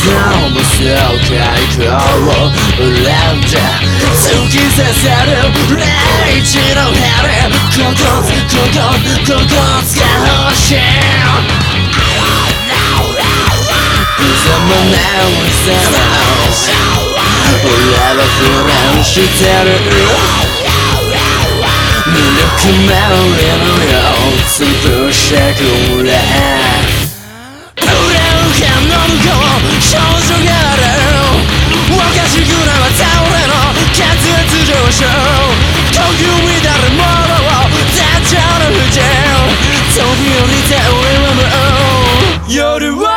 Down the slow, dry, cold, lengthy, 刺さる霊地の針ここここここ使欲しいざまないざま俺は不乱してる無力な俺のよ潰してくれ裏浮かんの向こう び降りて俺はもう夜を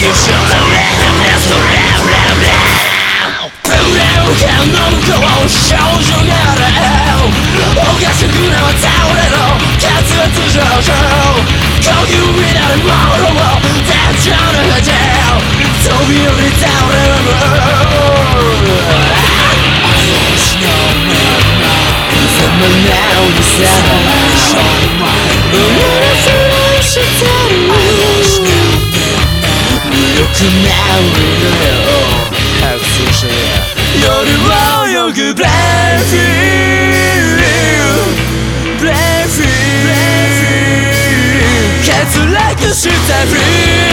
You should have left us forever Who a tower It's like feel. shit every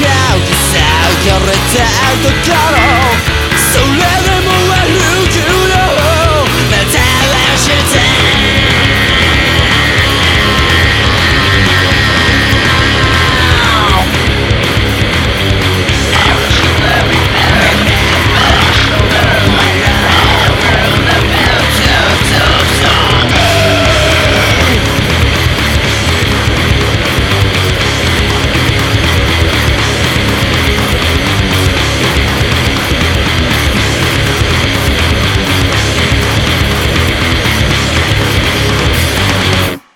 さ浮かれから